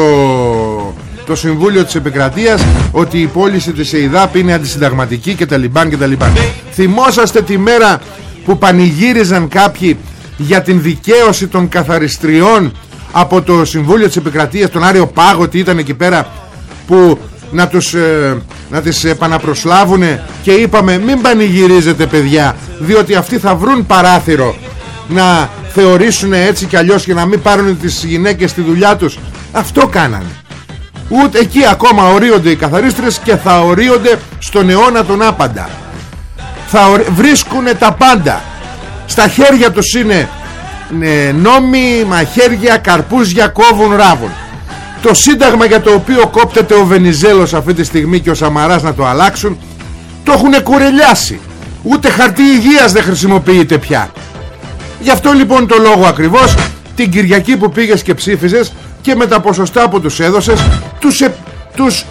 το Συμβούλιο της Επικρατείας ότι η πώληση της ΕΙΔΑΠ είναι αντισυνταγματική και τα λιμπάν και τα λιμπάν. Θυμόσαστε τη μέρα που πανηγύριζαν κάποιοι για την δικαίωση των καθαριστριών από το Συμβούλιο της Επικρατείας τον Άριο Πάγο τι ήταν εκεί πέρα που να, τους, ε, να τις επαναπροσλάβουν και είπαμε μην πανηγυρίζετε παιδιά διότι αυτοί θα βρουν παράθυρο να θεωρήσουν έτσι κι αλλιώς και να μην πάρουν τις γυναίκες στη δουλειά τους. Αυτό κάνανε. Ούτε εκεί ακόμα ορίονται οι καθαρίστρες και θα ορίονται στον αιώνα τον άπαντα. Θα ορι... βρίσκουν τα πάντα. Στα χέρια τους είναι ε, νόμοι, μαχαίρια, καρπούζια κόβουν ράβουν. Το σύνταγμα για το οποίο κόπτεται ο Βενιζέλος αυτή τη στιγμή και ο Σαμαράς να το αλλάξουν το έχουν κουρελιάσει. Ούτε χαρτί υγείας δεν χρησιμοποιείται πια γι' αυτό λοιπόν το λόγο ακριβώς την Κυριακή που πήγες και ψήφιζες και με τα ποσοστά που τους έδωσες τους, ε, τους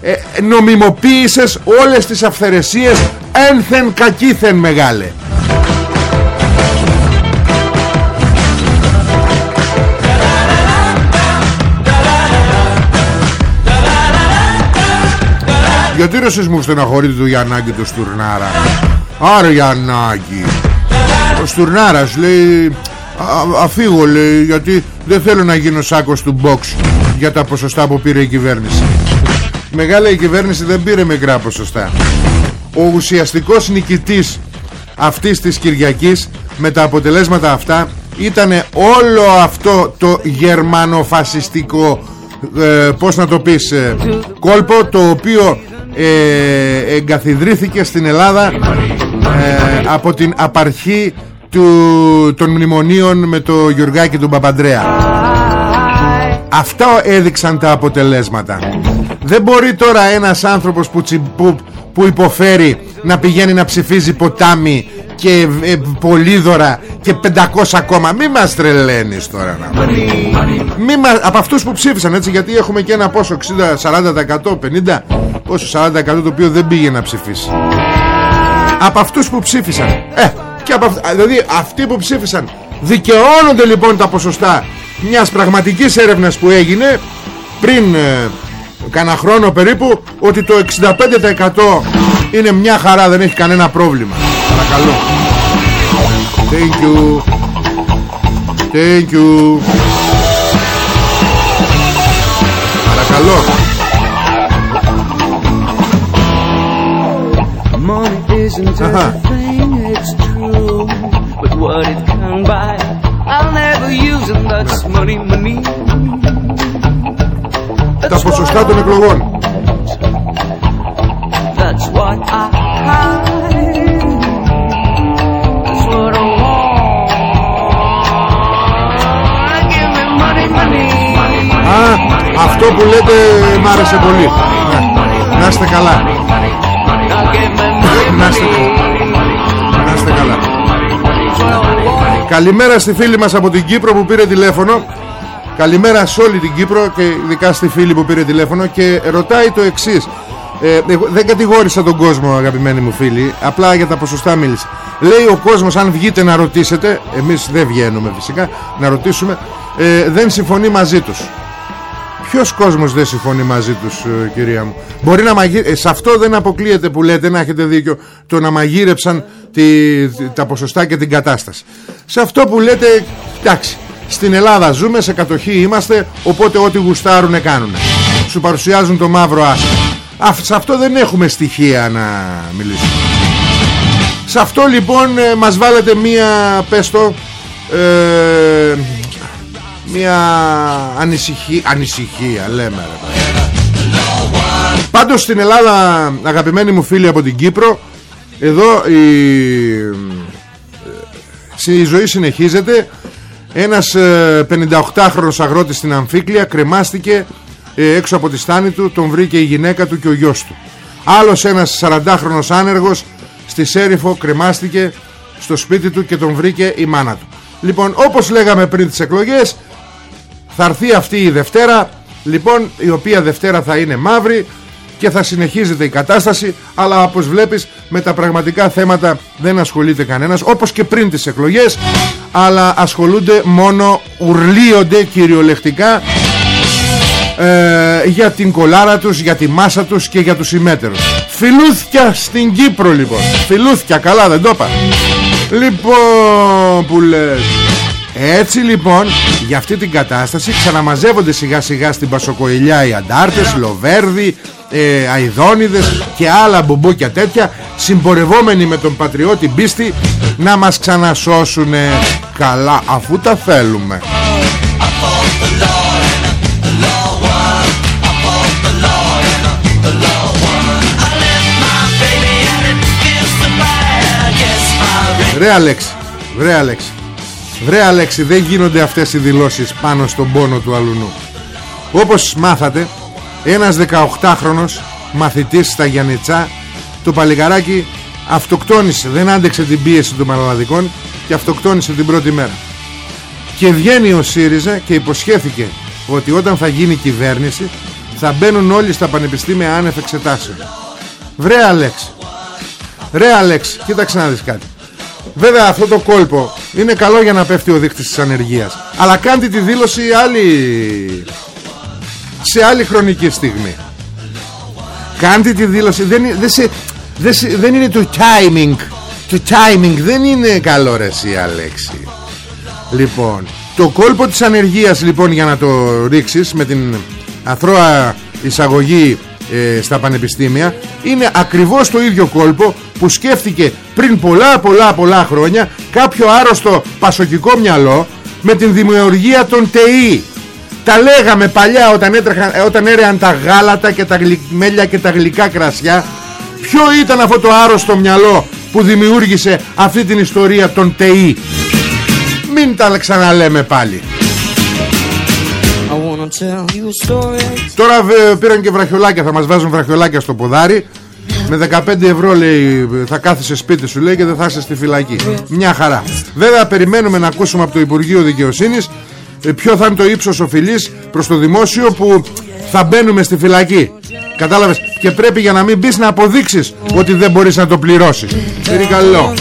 ε, νομιμοποίησες όλες τις αυθαιρεσίες ένθεν κακήθεν μεγάλε. Γιατί ρε εσείς μου στεναχωρείτε το Γιαννάκη το Στουρνάρα; Άρα Γιαννάκη Ο Στουρνάρας λέει Αφήγω λέει γιατί δεν θέλω να γίνω σάκος του box Για τα ποσοστά που πήρε η κυβέρνηση. Μεγάλα η κυβέρνηση δεν πήρε μικρά ποσοστά. Ο ουσιαστικός νικητής αυτής της Κυριακής με τα αποτελέσματα αυτά ήταν όλο αυτό το γερμανοφασιστικό ε, πώς να το πεις ε, κόλπο το οποίο ε, εγκαθιδρύθηκε στην Ελλάδα ε, από την απαρχή του, των μνημονίων με το Γιουργάκη του Παπαντρέα. Αυτά έδειξαν τα αποτελέσματα. Δεν μπορεί τώρα ένας άνθρωπος που, που, που υποφέρει να πηγαίνει να ψηφίζει ποτάμι και ε, πολύδωρα και 500 ακόμα. Μη μας τρελαίνεις τώρα να μη μας, από αυτούς που ψήφισαν έτσι γιατί έχουμε και ένα πόσο 60, 40%, 50 πόσο 40% το οποίο δεν πήγε να ψηφίσει από αυτούς που ψήφισαν. Ε, και από, δηλαδή αυτοί που ψήφισαν δικαιώνονται λοιπόν τα ποσοστά μιας πραγματικής έρευνας που έγινε πριν ε, κάνα χρόνο περίπου ότι το 65% είναι μια χαρά δεν έχει κανένα πρόβλημα. Παρακαλώ. Thank you. Thank you. Παρακαλώ Τα ποσοστά των εκλογών. Α, αυτό που λέτε μ' άρεσε πολύ. Να είστε καλά. Να είστε καλά. Καλημέρα στη φίλη μας από την Κύπρο που πήρε τηλέφωνο. Καλημέρα σε όλη την Κύπρο και ειδικά στη φίλη που πήρε τηλέφωνο και ρωτάει το εξής. Ε, εγώ δεν κατηγόρησα τον κόσμο αγαπημένοι μου φίλοι Απλά για τα ποσοστά μίλησε. Λέει ο κόσμος αν βγείτε να ρωτήσετε Εμείς δεν βγαίνουμε φυσικά Να ρωτήσουμε ε, Δεν συμφωνεί μαζί τους. Ποιος κόσμος δεν συμφωνεί μαζί τους ε, κυρία μου; Μπορεί να μαγείρε... ε, Σε αυτό δεν αποκλείεται που λέτε Να έχετε δίκιο Το να μαγείρεψαν τη, τα ποσοστά και την κατάσταση σε αυτό που λέτε εντάξει στην Ελλάδα ζούμε σε κατοχή είμαστε οπότε ό,τι γουστάρουνε κάνουν σου παρουσιάζουν το μαύρο άσπρο. Σε αυτό δεν έχουμε στοιχεία να μιλήσουμε. Σε αυτό λοιπόν ε, μας βάλετε μία πέστο ε, μία ανησυχία, ανησυχία λέμε ρε. Πάντως στην Ελλάδα αγαπημένοι μου φίλοι από την Κύπρο εδώ η, η ζωή συνεχίζεται. Ένας 58χρονος ε, αγρότης στην Αμφίκλια κρεμάστηκε ε, έξω από τη στάνη του. Τον βρήκε η γυναίκα του και ο γιος του. Άλλος ένας 40χρονος άνεργος στη Σέριφο κρεμάστηκε στο σπίτι του και τον βρήκε η μάνα του. Λοιπόν όπως λέγαμε πριν τις εκλογές θα έρθει αυτή η Δευτέρα. Λοιπόν η οποία Δευτέρα θα είναι μαύρη και θα συνεχίζεται η κατάσταση αλλά όπως βλέπεις με τα πραγματικά θέματα δεν ασχολείται κανένας όπως και πριν τις εκλογές αλλά ασχολούνται μόνο ουρλίονται κυριολεκτικά ε, για την κολάρα τους, για τη μάσα τους και για τους ημέτερους. Φιλούθια στην Κύπρο λοιπόν. Φιλούθια καλά δεν το είπα. Λοιπόν που λες. Έτσι λοιπόν για αυτή την κατάσταση ξαναμαζεύονται σιγά σιγά στην Πασοκοηλιά οι αντάρτες, Λοβέρδι, ε, Αιδόνιδες και άλλα μπουμπούκια τέτοια συμπορευόμενοι με τον πατριώτη Μπίστη να μας ξανασώσουν καλά αφού τα θέλουμε. Βρε Αλέξη, βρε Αλέξη Βρε Αλέξη δεν γίνονται αυτές οι δηλώσεις πάνω στον πόνο του αλουνού Όπως μάθατε Ένας 18χρονος μαθητής στα Γιαννιτσά Το παλικαράκι αυτοκτόνησε Δεν άντεξε την πίεση των μαλαδικών Και αυτοκτόνησε την πρώτη μέρα. Και βγαίνει ο ΣΥΡΙΖΑ και υποσχέθηκε Ότι όταν θα γίνει κυβέρνηση Θα μπαίνουν όλοι στα πανεπιστήμια άνευ εξετάσεων. Βρε Αλέξη Ρε Αλέξη κοίταξε να δεις κάτι. Βέβαια αυτό το κόλπο είναι καλό για να πέφτει ο δείκτης της ανεργίας. Αλλά κάντε τη δήλωση άλλη... σε άλλη χρονική στιγμή. Κάντε τη δήλωση. Δεν, δεν, σε, δεν, σε, δεν είναι το timing. Το timing δεν είναι καλό ρε εσύ Αλέξη. Λοιπόν Το κόλπο της ανεργίας λοιπόν για να το ρίξεις Με την αθρώα εισαγωγή ε, στα πανεπιστήμια είναι ακριβώς το ίδιο κόλπο που σκέφτηκε πριν πολλά πολλά πολλά χρόνια κάποιο άρρωστο πασοκικό μυαλό με την δημιουργία των ΤΕΗ τα λέγαμε παλιά όταν, έτρεχαν, ε, όταν έρεαν τα γάλατα και τα γλυκμέλια και τα γλυκά κρασιά. Ποιο ήταν αυτό το άρρωστο μυαλό που δημιούργησε αυτή την ιστορία των ΤΕΗ μην τα ξαναλέμε πάλι. Τώρα πήραν και βραχιολάκια Θα μας βάζουν βραχιολάκια στο ποδάρι. Με 15 ευρώ λέει θα κάθεσαι σπίτι σου λέει και δεν θα είσαι στη φυλακή. Μια χαρά. Βέβαια περιμένουμε να ακούσουμε από το Υπουργείο Δικαιοσύνης ε, Ποιο θα είναι το ύψος οφειλής προς το δημόσιο που θα μπαίνουμε στη φυλακή Κατάλαβες; Και πρέπει για να μην μπεις να αποδείξεις Ότι δεν μπορείς να το πληρώσεις καλό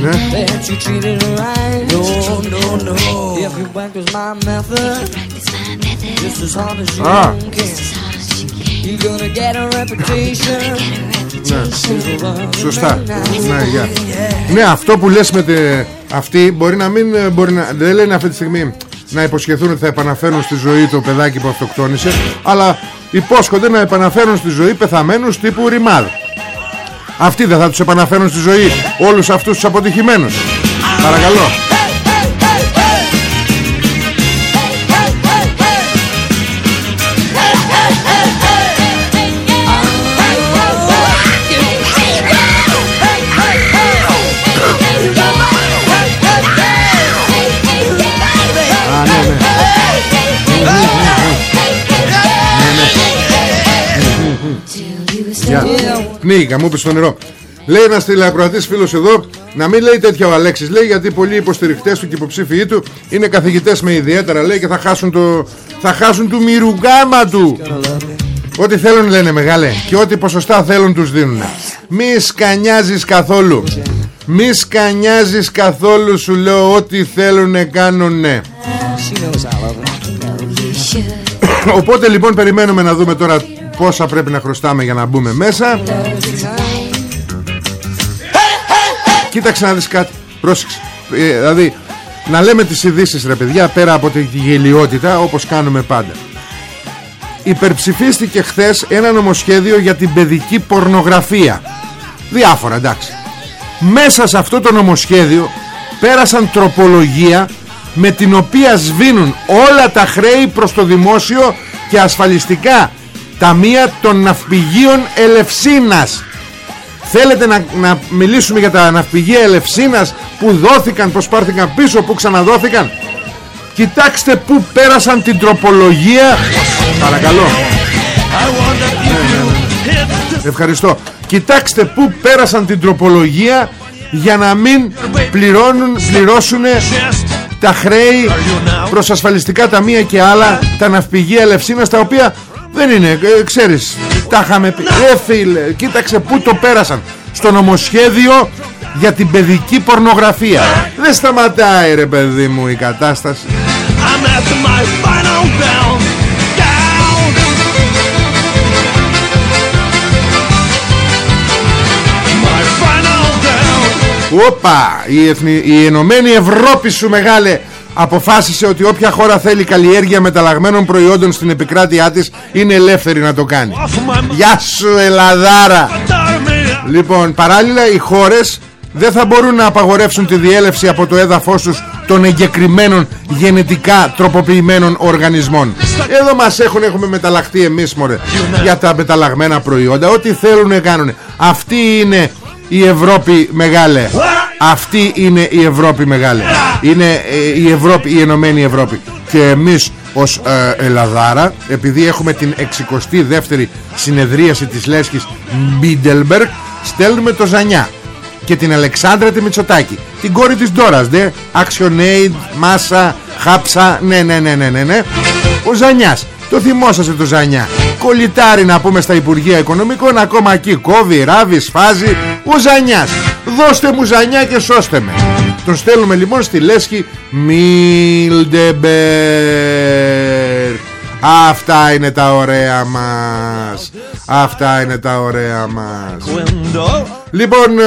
ναι. Α. Ναι. Σωστά. Ναι, για. ναι αυτό που λες με τε, Αυτοί μπορεί να μην ε, μπορεί να, Δεν λένε αυτή τη στιγμή να υποσχεθούν ότι θα επαναφέρουν στη ζωή το παιδάκι που αυτοκτόνησε αλλά υπόσχονται να επαναφέρουν στη ζωή πεθαμένους τύπου ρημάδ αυτοί δεν θα τους επαναφέρουν στη ζωή όλους αυτούς τους αποτυχημένους. Παρακαλώ Πνίγηκα, μου είπε στο νερό. Λέει ένας τηλεακροατής φίλος εδώ να μην λέει τέτοια ο Αλέξης. Λέει γιατί πολλοί υποστηριχτές του και υποψήφοι του είναι καθηγητές με ιδιαίτερα λέει και θα χάσουν το, θα χάσουν του μυρουγκάμα του. Ό,τι θέλουν λένε μεγάλε και ό,τι ποσοστά θέλουν τους δίνουν. Μη σκανιάζεις καθόλου. Μη σκανιάζεις καθόλου σου λέω ό,τι θέλουν κάνουνε. Οπότε λοιπόν περιμένουμε να δούμε τώρα πόσα πρέπει να χρωστάμε για να μπούμε μέσα. Κοίταξε να δεις κάτι. Πρόσεξε. Ε, Δηλαδή να λέμε τις ειδήσεις ρε παιδιά Πέρα από τη γελιότητα όπως κάνουμε πάντα. Υπερψηφίστηκε χθες ένα νομοσχέδιο για την παιδική πορνογραφία. Διάφορα εντάξει. Μέσα σε αυτό το νομοσχέδιο Πέρασαν τροπολογία με την οποία σβήνουν όλα τα χρέη προς το δημόσιο και ασφαλιστικά ταμεία των ναυπηγείων Ελευσίνας. Θέλετε να, να μιλήσουμε για τα ναυπηγεία Ελευσίνας που δόθηκαν, πως πάρθηκαν πίσω, που ξαναδόθηκαν; Κοιτάξτε που πέρασαν την τροπολογία. Παρακαλώ. Ευχαριστώ. Κοιτάξτε που πέρασαν την τροπολογία για να μην πληρώνουν, πληρώσουν τα χρέη προς ασφαλιστικά ταμεία και άλλα τα ναυπηγεία Ελευσίνας τα οποία δεν είναι, ε, ξέρεις τα είχαμε πει. Ε φίλε, κοίταξε που το πέρασαν. Στο νομοσχέδιο για την παιδική πορνογραφία. Δεν σταματάει ρε παιδί μου η κατάσταση. Όπα, η, Εθνη... η Ενωμένη Ευρώπη σου μεγάλε αποφάσισε ότι όποια χώρα θέλει καλλιέργεια μεταλλαγμένων προϊόντων στην επικράτειά της είναι ελεύθερη να το κάνει. Γεια σου Ελλαδάρα. Λοιπόν, παράλληλα οι χώρες δεν θα μπορούν να απαγορεύσουν τη διέλευση από το έδαφος τους των εγκεκριμένων γενετικά τροποποιημένων οργανισμών. Εδώ μας έχουν, έχουμε μεταλλαχθεί εμείς μωρέ, για τα μεταλλαγμένα προϊόντα. Ό,τι θέλουν να κάνουν. Αυτή είναι η Ευρώπη μεγάλε αυτή είναι η Ευρώπη μεγάλη. Είναι ε, η Ευρώπη η Ενωμένη Ευρώπη. Και εμείς ως ε, Ελλαδάρα επειδή έχουμε την 62η συνεδρίαση της Λέσχης Μπίντελμπεργκ στέλνουμε το Ζανιά και την Αλεξάνδρα τη Μητσοτάκη την κόρη της Ντόρας δε Actionaid, Μάσα, Χάψα ναι ναι ναι ναι ναι, ναι. ο Ζανιάς το θυμόσαστε το Ζανιά. Κολλητάρι να πούμε στα Υπουργεία Οικονομικών Ακόμα εκεί κόβει, ράβει, σφάζει. Ο Ζανιάς Δώστε μου Ζανιά και σώστε με. Τον στέλνουμε λοιπόν στη Λέσχη Μιλντεμπερ Αυτά είναι τα ωραία μας. Αυτά είναι τα ωραία μας. Λοιπόν ε,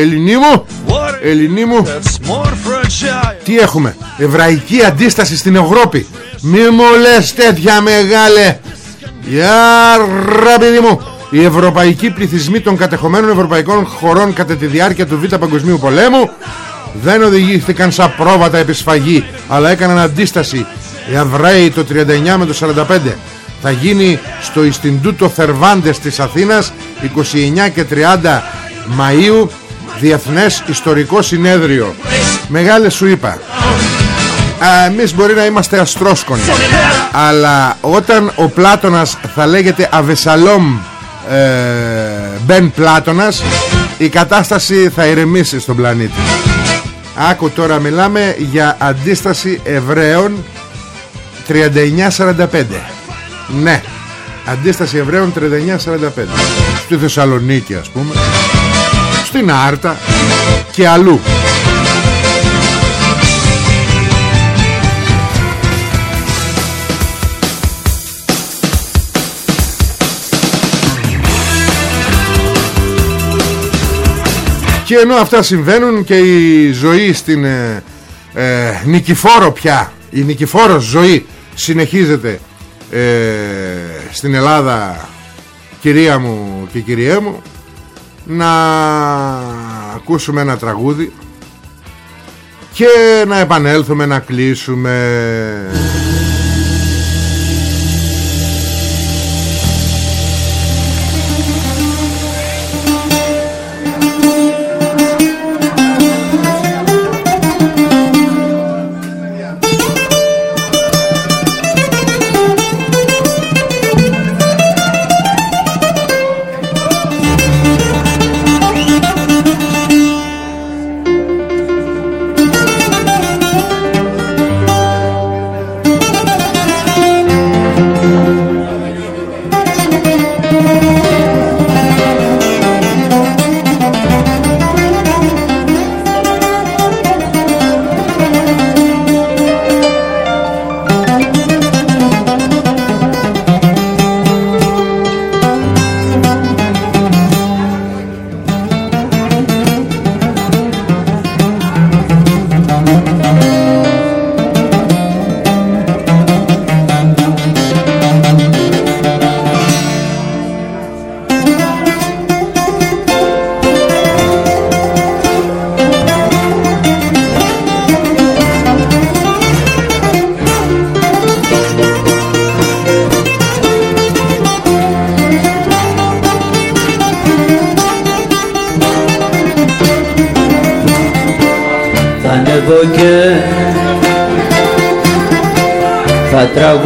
Ελληνί μου Ελληνί μου Τι έχουμε; Εβραϊκή αντίσταση στην Ευρώπη. Μη μου λες τέτοια μεγάλε. Γεια ρε μου Οι ευρωπαϊκοί πληθυσμοί των κατεχομένων ευρωπαϊκών χωρών Κατά τη διάρκεια του Β' Παγκοσμίου Πολέμου Δεν οδηγήθηκαν σαν πρόβατα επισφαγή Αλλά έκαναν αντίσταση. Οι Εβραίοι το 39 με το 45 θα γίνει στο Ιστιντούτο Θερβάντες της Αθήνας 29 και 30 Μαΐου Διεθνές Ιστορικό Συνέδριο. Μεγάλε σου είπα. Εμείς μπορεί να είμαστε αστρόσκονοι Αλλά όταν ο Πλάτωνας θα λέγεται Αβεσαλόμ ε, Μπεν Πλάτωνας Η κατάσταση θα ηρεμήσει στον πλανήτη. Άκου τώρα μιλάμε για αντίσταση Εβραίων 39-45 Ναι Αντίσταση Εβραίων 39-45 Στη Θεσσαλονίκη ας πούμε στην Άρτα και αλλού Και ενώ αυτά συμβαίνουν και η ζωή στην ε, ε, Νικηφόρο πια Η Νικηφόρος ζωή συνεχίζεται ε, στην Ελλάδα Κυρία μου και κυριέ μου να ακούσουμε ένα τραγούδι και να επανέλθουμε να κλείσουμε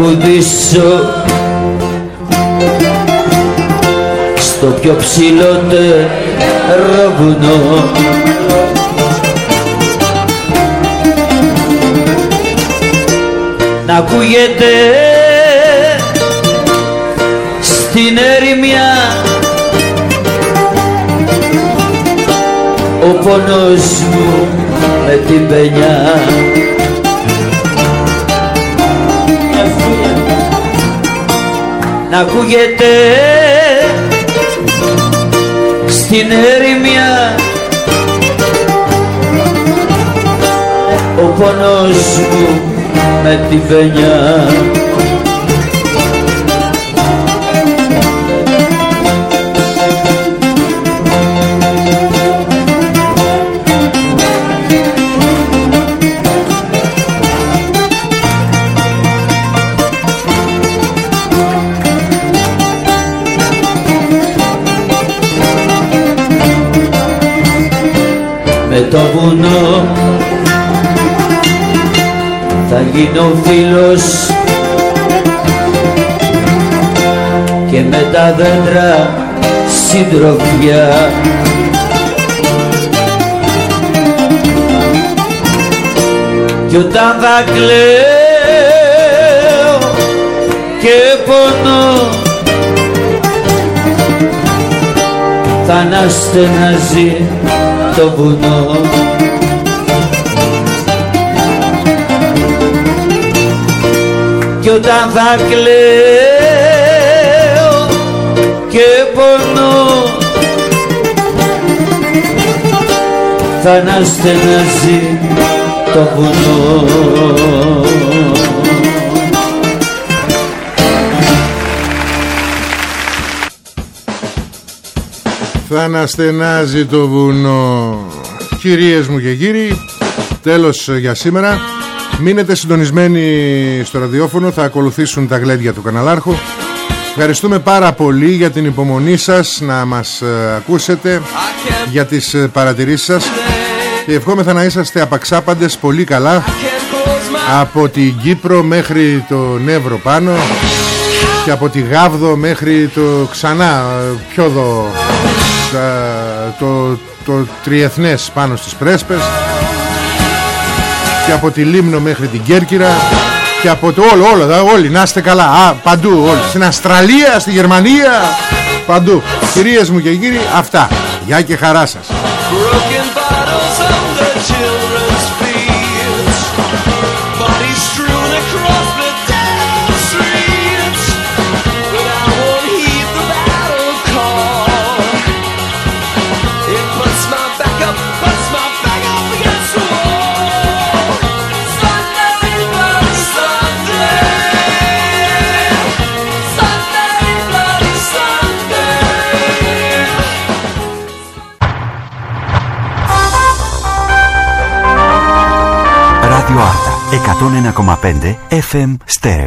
τραγουδήσω στο πιο ψηλότερο βουνό να ακούγεται στην ερημιά ο πόνος μου με την πενιά να ακούγεται στην ερημιά ο πόνος μου με την πενιά το βουνό. Θα γίνω φίλος και με τα δέντρα συντροφιά. Κι όταν θα κλαίω και πονώ θα αναστενάζει το βουνό. Κι όταν θα κλαίω και πονώ θα αναστενάζει το βουνό Θα αναστενάζει το βουνό. Κυρίες μου και κύριοι Τέλος ε, για σήμερα. Μείνετε συντονισμένοι στο ραδιόφωνο Θα ακολουθήσουν τα γλέντια του καναλάρχου. Ευχαριστούμε πάρα πολύ για την υπομονή σας Να μας ε, ακούσετε Για τις ε, παρατηρήσεις σας. Και ευχόμεθα να είσαστε απαξάπαντες πολύ καλά Από την Κύπρο μέχρι το Νεύρο πάνω Και από τη Γάβδο μέχρι το ξανά Πιο δω το, το τριεθνές πάνω στις Πρέσπες και από τη Λίμνο μέχρι την Κέρκυρα και από το όλο, όλο, όλοι, να είστε καλά, Α, παντού όλοι, στην Αυστραλία, στη Γερμανία, παντού. Κυρίες μου και κύριοι, αυτά. Γεια και χαρά σας. κατόνενα κομμαπέντε FM Stea